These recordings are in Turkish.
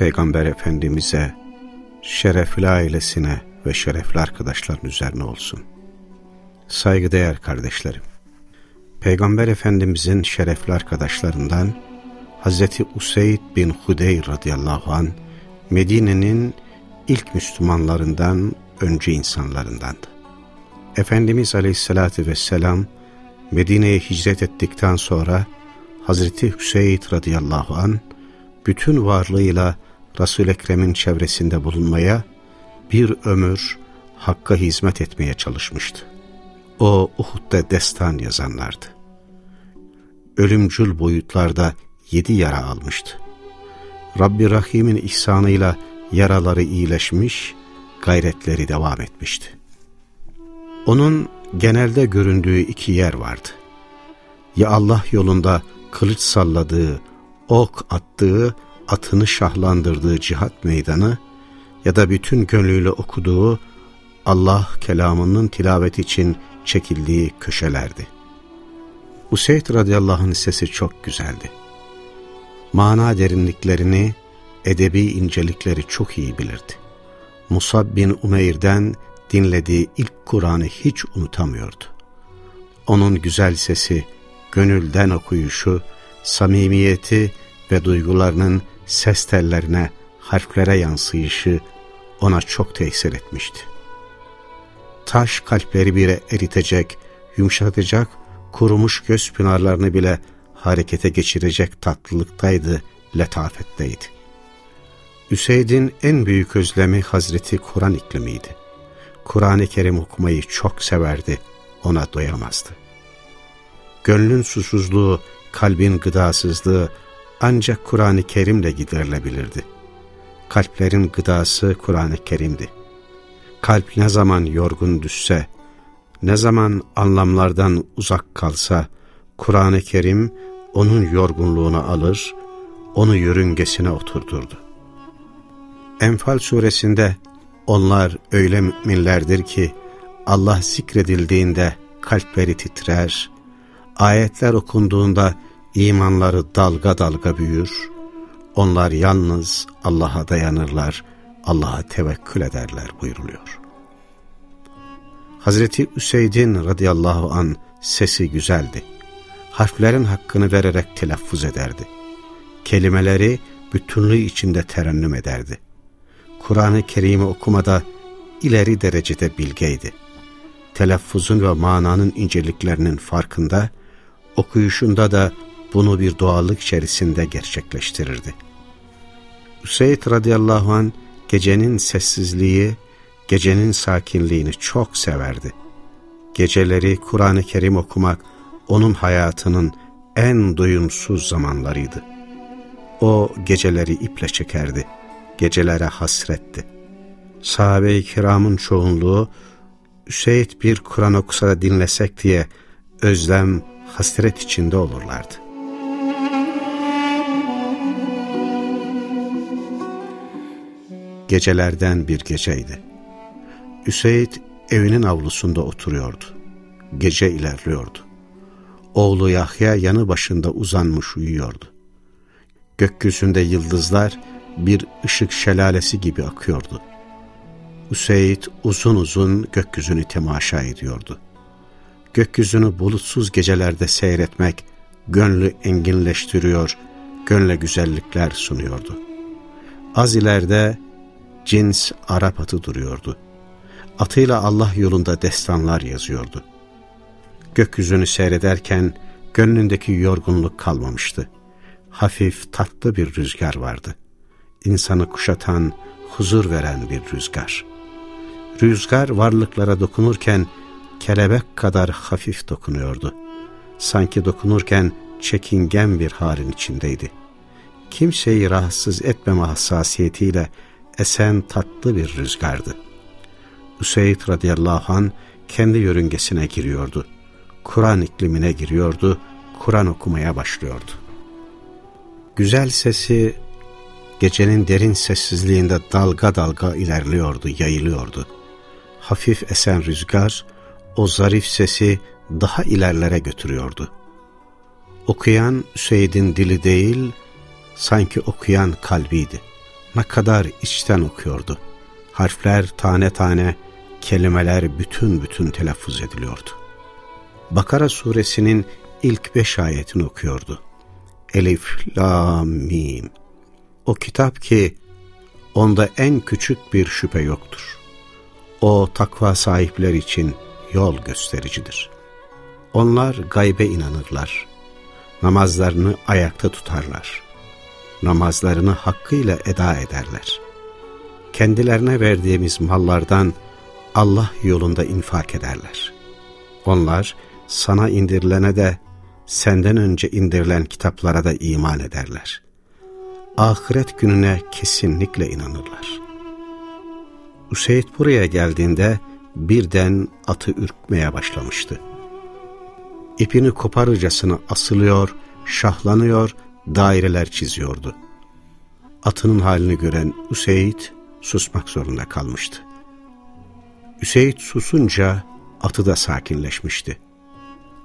Peygamber Efendimiz'e, şerefli ailesine ve şerefli arkadaşların üzerine olsun. Saygıdeğer kardeşlerim, Peygamber Efendimiz'in şerefli arkadaşlarından Hazreti Useyd bin Hudeyr radıyallahu an Medine'nin ilk Müslümanlarından, önce insanlarındandı. Efendimiz Aleyhisselatü Vesselam Medine'ye hicret ettikten sonra Hazreti Hüseyin radıyallahu an bütün varlığıyla resul Ekrem'in çevresinde bulunmaya, bir ömür Hakk'a hizmet etmeye çalışmıştı. O Uhud'da destan yazanlardı. Ölümcül boyutlarda yedi yara almıştı. Rabbi Rahim'in ihsanıyla yaraları iyileşmiş, gayretleri devam etmişti. Onun genelde göründüğü iki yer vardı. Ya Allah yolunda kılıç salladığı, ok attığı, atını şahlandırdığı cihat meydanı ya da bütün gönlüyle okuduğu Allah kelamının tilavet için çekildiği köşelerdi. Useyd radıyallahu anh sesi çok güzeldi. Mana derinliklerini, edebi incelikleri çok iyi bilirdi. Musab bin Umeyr'den dinlediği ilk Kur'an'ı hiç unutamıyordu. Onun güzel sesi, gönülden okuyuşu, samimiyeti ve duygularının ses tellerine, harflere yansıyışı ona çok tesir etmişti. Taş kalpleri bile eritecek, yumuşatacak, kurumuş göz pınarlarını bile harekete geçirecek tatlılıktaydı, letafetteydi. Üseyd'in en büyük özlemi Hazreti Kur'an iklimiydi. Kur'an-ı Kerim okumayı çok severdi, ona doyamazdı. Gönlün susuzluğu, kalbin gıdasızlığı ancak Kur'an-ı Kerim'le giderilebilirdi. Kalplerin gıdası Kur'an-ı Kerim'di. Kalp ne zaman yorgun düşse, ne zaman anlamlardan uzak kalsa, Kur'an-ı Kerim onun yorgunluğunu alır, onu yörüngesine oturdurdu. Enfal suresinde onlar öyle müminlerdir ki Allah zikredildiğinde kalpleri titrer, ayetler okunduğunda imanları dalga dalga büyür, onlar yalnız Allah'a dayanırlar, Allah'a tevekkül ederler buyuruluyor. Hazreti Üseyd'in radıyallahu an sesi güzeldi. Harflerin hakkını vererek telaffuz ederdi. Kelimeleri bütünlüğü içinde terennüm ederdi. Kur'an-ı Kerim'i okumada ileri derecede bilgeydi. Telaffuzun ve mananın inceliklerinin farkında, okuyuşunda da bunu bir doğallık içerisinde gerçekleştirirdi. Üseyd radıyallahu an gecenin sessizliği, gecenin sakinliğini çok severdi. Geceleri Kur'an-ı Kerim okumak onun hayatının en doyumsuz zamanlarıydı. O geceleri iple çekerdi gecelere hasretti. Sahabe-i kiramın çoğunluğu Üseyd bir Kur'an okusa da dinlesek diye özlem, hasret içinde olurlardı. Gecelerden bir geceydi. Üseyd evinin avlusunda oturuyordu. Gece ilerliyordu. Oğlu Yahya yanı başında uzanmış uyuyordu. Gökyüzünde yıldızlar bir ışık şelalesi gibi akıyordu. Üseyd uzun uzun gökyüzünü temaşa ediyordu. Gökyüzünü bulutsuz gecelerde seyretmek gönlü enginleştiriyor, gönle güzellikler sunuyordu. Az ileride cins Arap atı duruyordu. Atıyla Allah yolunda destanlar yazıyordu. Gökyüzünü seyrederken gönlündeki yorgunluk kalmamıştı. Hafif tatlı bir rüzgar vardı insanı kuşatan, huzur veren bir rüzgar. Rüzgar varlıklara dokunurken kelebek kadar hafif dokunuyordu. Sanki dokunurken çekingen bir halin içindeydi. kimseyi rahatsız etmeme hassasiyetiyle esen tatlı bir rüzgardı. Üseyd radıyallahu an kendi yörüngesine giriyordu. Kur'an iklimine giriyordu, Kur'an okumaya başlıyordu. Güzel sesi gecenin derin sessizliğinde dalga dalga ilerliyordu, yayılıyordu. Hafif esen rüzgar, o zarif sesi daha ilerlere götürüyordu. Okuyan Üseyd'in dili değil, sanki okuyan kalbiydi. Ne kadar içten okuyordu. Harfler tane tane, kelimeler bütün bütün telaffuz ediliyordu. Bakara suresinin ilk beş ayetini okuyordu. Elif, la, mim. O kitap ki onda en küçük bir şüphe yoktur. O takva sahipler için yol göstericidir. Onlar gaybe inanırlar. Namazlarını ayakta tutarlar. Namazlarını hakkıyla eda ederler. Kendilerine verdiğimiz mallardan Allah yolunda infak ederler. Onlar sana indirilene de senden önce indirilen kitaplara da iman ederler. Ahiret gününe kesinlikle inanırlar. Üseyd buraya geldiğinde birden atı ürkmeye başlamıştı. İpini koparıcasına asılıyor, şahlanıyor, daireler çiziyordu. Atının halini gören Üseyd susmak zorunda kalmıştı. Üseyd susunca atı da sakinleşmişti.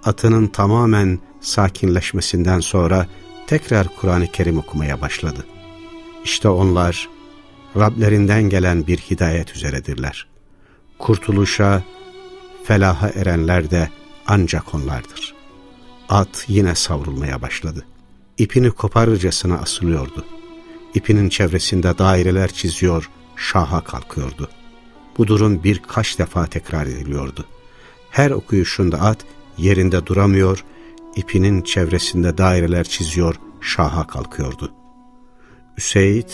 Atının tamamen sakinleşmesinden sonra tekrar Kur'an-ı Kerim okumaya başladı. İşte onlar Rablerinden gelen bir hidayet üzeredirler. Kurtuluşa, felaha erenler de ancak onlardır. At yine savrulmaya başladı. İpini koparırcasına asılıyordu. İpinin çevresinde daireler çiziyor, şaha kalkıyordu. Bu durum birkaç defa tekrar ediliyordu. Her okuyuşunda at yerinde duramıyor, ipinin çevresinde daireler çiziyor, şaha kalkıyordu. Üseyd,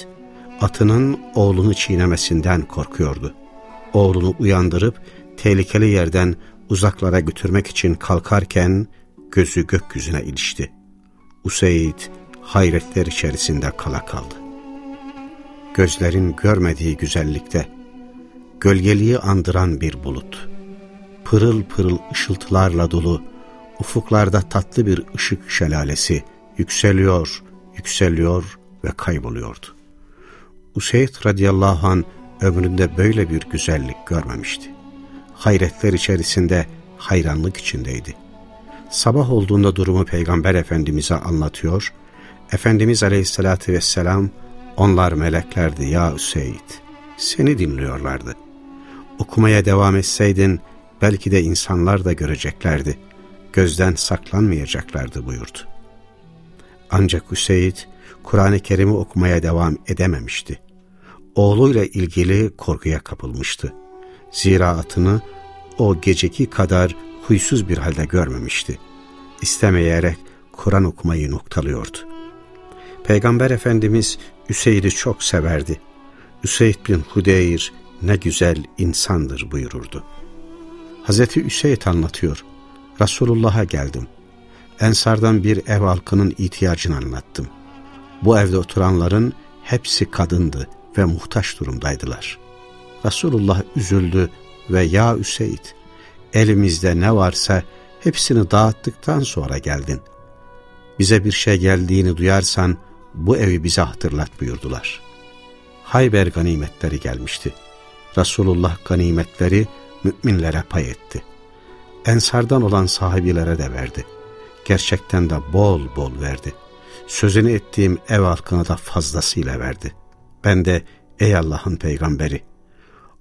atının oğlunu çiğnemesinden korkuyordu. Oğlunu uyandırıp tehlikeli yerden uzaklara götürmek için kalkarken gözü gökyüzüne ilişti. Useyd hayretler içerisinde kala kaldı. Gözlerin görmediği güzellikte, gölgeliği andıran bir bulut, pırıl pırıl ışıltılarla dolu, ufuklarda tatlı bir ışık şelalesi yükseliyor, yükseliyor ve kayboluyordu. Useyd radıyallahu an ömründe böyle bir güzellik görmemişti. Hayretler içerisinde hayranlık içindeydi. Sabah olduğunda durumu Peygamber Efendimiz'e anlatıyor. Efendimiz Aleyhisselatü Vesselam onlar meleklerdi ya Üseyd. Seni dinliyorlardı. Okumaya devam etseydin belki de insanlar da göreceklerdi. Gözden saklanmayacaklardı buyurdu. Ancak Üseyd Kur'an-ı Kerim'i okumaya devam edememişti. Oğluyla ilgili korkuya kapılmıştı. Zira atını o geceki kadar huysuz bir halde görmemişti. İstemeyerek Kur'an okumayı noktalıyordu. Peygamber Efendimiz Üseyd'i çok severdi. Üseyd bin Hudeyr ne güzel insandır buyururdu. Hazreti Üseyd anlatıyor. Resulullah'a geldim. Ensardan bir ev halkının ihtiyacını anlattım. Bu evde oturanların hepsi kadındı ve muhtaç durumdaydılar. Resulullah üzüldü ve ya Üseyd elimizde ne varsa hepsini dağıttıktan sonra geldin. Bize bir şey geldiğini duyarsan bu evi bize hatırlat buyurdular. Hayber ganimetleri gelmişti. Resulullah ganimetleri müminlere pay etti. Ensardan olan sahibilere de verdi. Gerçekten de bol bol verdi. Sözünü ettiğim ev halkına da fazlasıyla verdi. Ben de ey Allah'ın peygamberi,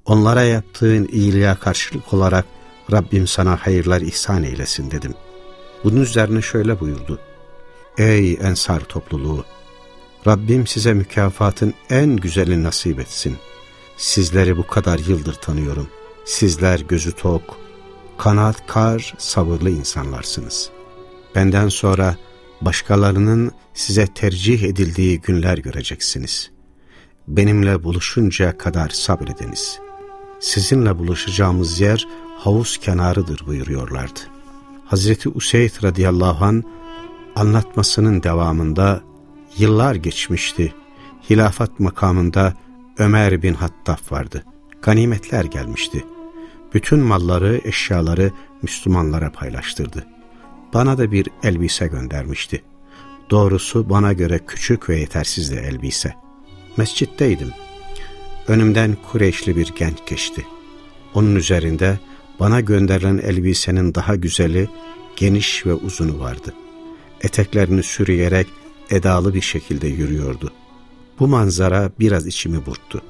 onlara yaptığın iyiliğe karşılık olarak Rabbim sana hayırlar ihsan eylesin dedim. Bunun üzerine şöyle buyurdu. Ey ensar topluluğu! Rabbim size mükafatın en güzeli nasip etsin. Sizleri bu kadar yıldır tanıyorum. Sizler gözü tok, kanaatkar, sabırlı insanlarsınız. Benden sonra başkalarının size tercih edildiği günler göreceksiniz. Benimle buluşunca kadar sabrediniz. Sizinle buluşacağımız yer havuz kenarıdır buyuruyorlardı. Hazreti Useyd radıyallahu an anlatmasının devamında Yıllar geçmişti. Hilafat makamında Ömer bin Hattab vardı. Ganimetler gelmişti. Bütün malları, eşyaları Müslümanlara paylaştırdı. Bana da bir elbise göndermişti. Doğrusu bana göre küçük ve yetersiz de elbise. Mescitteydim. Önümden Kureyşli bir genç geçti. Onun üzerinde bana gönderilen elbisenin daha güzeli, geniş ve uzunu vardı. Eteklerini sürüyerek edalı bir şekilde yürüyordu. Bu manzara biraz içimi burktu.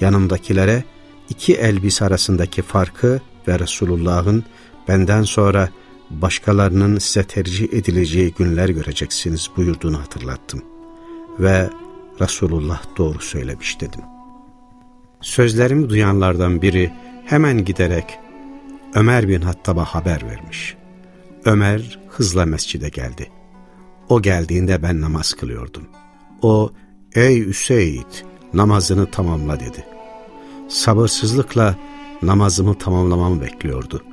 Yanımdakilere iki elbise arasındaki farkı ve Resulullah'ın benden sonra başkalarının size tercih edileceği günler göreceksiniz buyurduğunu hatırlattım. Ve Resulullah doğru söylemiş dedim. Sözlerimi duyanlardan biri hemen giderek Ömer bin Hattab'a haber vermiş. Ömer hızla mescide geldi. O geldiğinde ben namaz kılıyordum. O, ey Üseyd namazını tamamla dedi. Sabırsızlıkla namazımı tamamlamamı bekliyordu.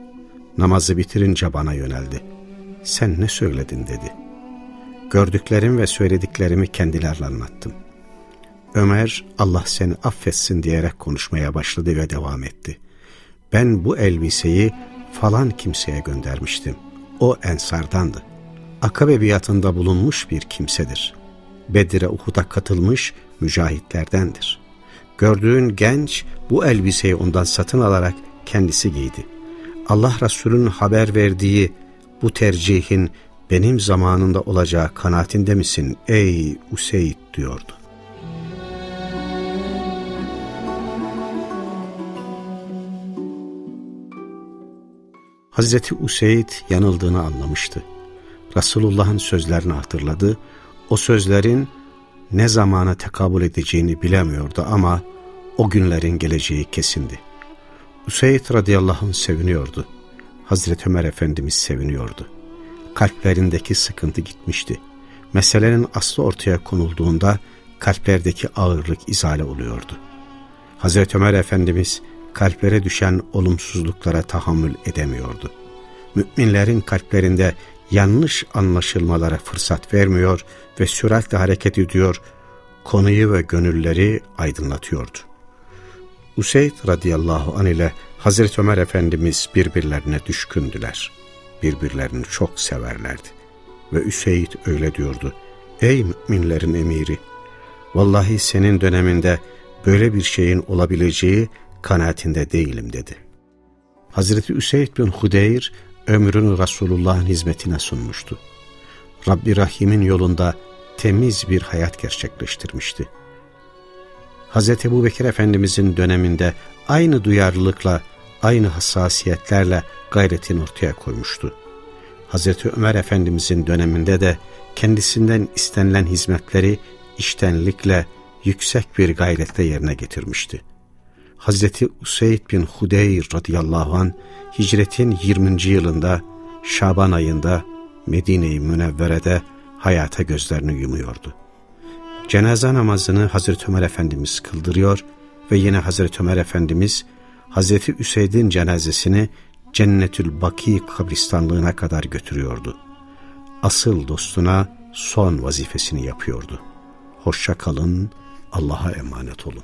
Namazı bitirince bana yöneldi. Sen ne söyledin dedi. Gördüklerim ve söylediklerimi kendilerle anlattım. Ömer Allah seni affetsin diyerek konuşmaya başladı ve devam etti. Ben bu elbiseyi falan kimseye göndermiştim. O ensardandı. Akabe biatında bulunmuş bir kimsedir. Bedir'e Uhud'a katılmış mücahitlerdendir. Gördüğün genç bu elbiseyi ondan satın alarak kendisi giydi. Allah Resulü'nün haber verdiği bu tercihin benim zamanında olacağı kanaatinde misin ey Useyd diyordu. Hazreti Useyd yanıldığını anlamıştı. Resulullah'ın sözlerini hatırladı. O sözlerin ne zamana tekabül edeceğini bilemiyordu ama o günlerin geleceği kesindi. Üseyd radıyallahu anh seviniyordu. Hazreti Ömer Efendimiz seviniyordu. Kalplerindeki sıkıntı gitmişti. Meselenin aslı ortaya konulduğunda kalplerdeki ağırlık izale oluyordu. Hazreti Ömer Efendimiz kalplere düşen olumsuzluklara tahammül edemiyordu. Müminlerin kalplerinde yanlış anlaşılmalara fırsat vermiyor ve süratle hareket ediyor, konuyu ve gönülleri aydınlatıyordu. Useyd radıyallahu an ile Hazreti Ömer Efendimiz birbirlerine düşkündüler. Birbirlerini çok severlerdi. Ve Üseyd öyle diyordu. Ey müminlerin emiri! Vallahi senin döneminde böyle bir şeyin olabileceği kanaatinde değilim dedi. Hazreti Üseyd bin Hudeyr ömrünü Resulullah'ın hizmetine sunmuştu. Rabbi Rahim'in yolunda temiz bir hayat gerçekleştirmişti. Hz. Ebu Bekir Efendimizin döneminde aynı duyarlılıkla, aynı hassasiyetlerle gayretini ortaya koymuştu. Hz. Ömer Efendimizin döneminde de kendisinden istenilen hizmetleri iştenlikle, yüksek bir gayretle yerine getirmişti. Hazreti Useyd bin Hudeyr radıyallahu an hicretin 20. yılında Şaban ayında Medine-i Münevvere'de hayata gözlerini yumuyordu. Cenaze namazını Hazreti Ömer Efendimiz kıldırıyor ve yine Hazreti Ömer Efendimiz Hazreti Üseyd'in cenazesini Cennetül Baki kabristanlığına kadar götürüyordu. Asıl dostuna son vazifesini yapıyordu. Hoşça kalın, Allah'a emanet olun.